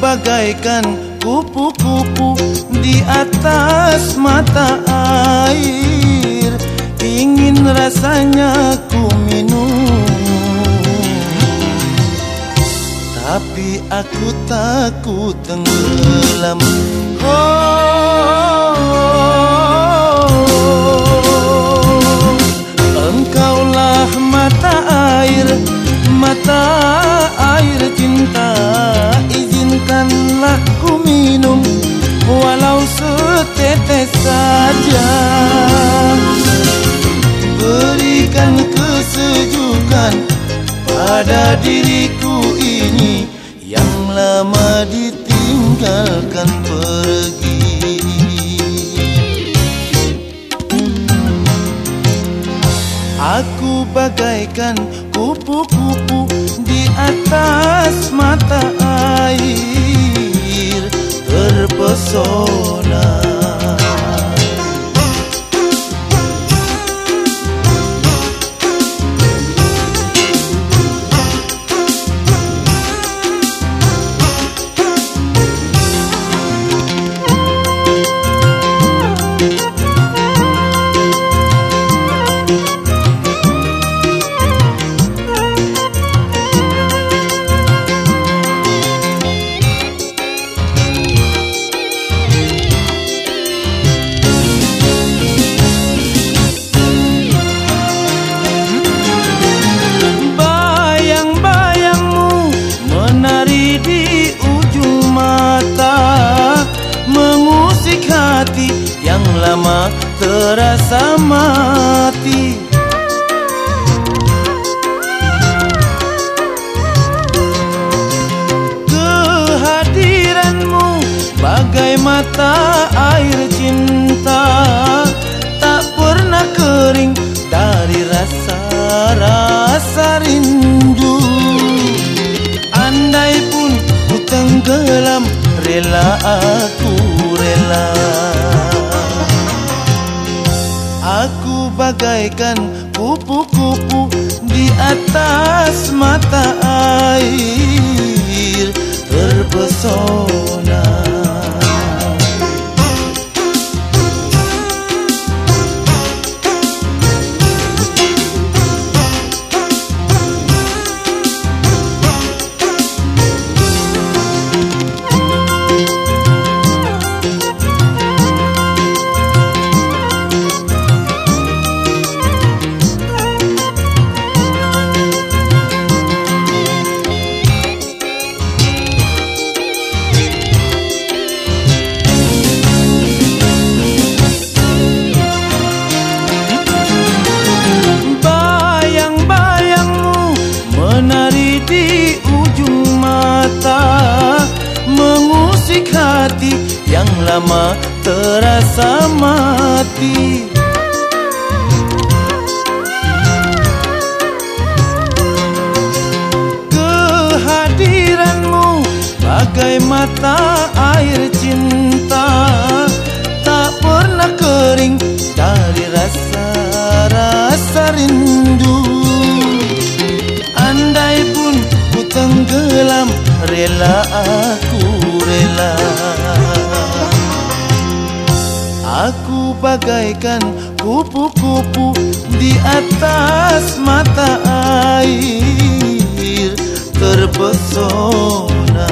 bagaikan kupu-kupu di atas mata air. Ingin rasanya ku minum. Tapi aku takut tenggelam. Oh, Pada diriku ini. Yang lama ditinggalkan pergi. Aku bagaikan kupu-kupu di atas mata terasa mati. Kehadiranmu bagai mata air cinta Tak pernah kering dari rasa-rasa rindu. Andai pun ku tenggelam rela aku rela bagaikan kupu-kupu di atas mata air terpesona hati yang lama terasa mati. Kehadiranmu bagai mata air cinta Tak pernah kering dari rasa-rasa rindu rela aku rela. Aku bagaikan kupu-kupu di atas mata air terpesona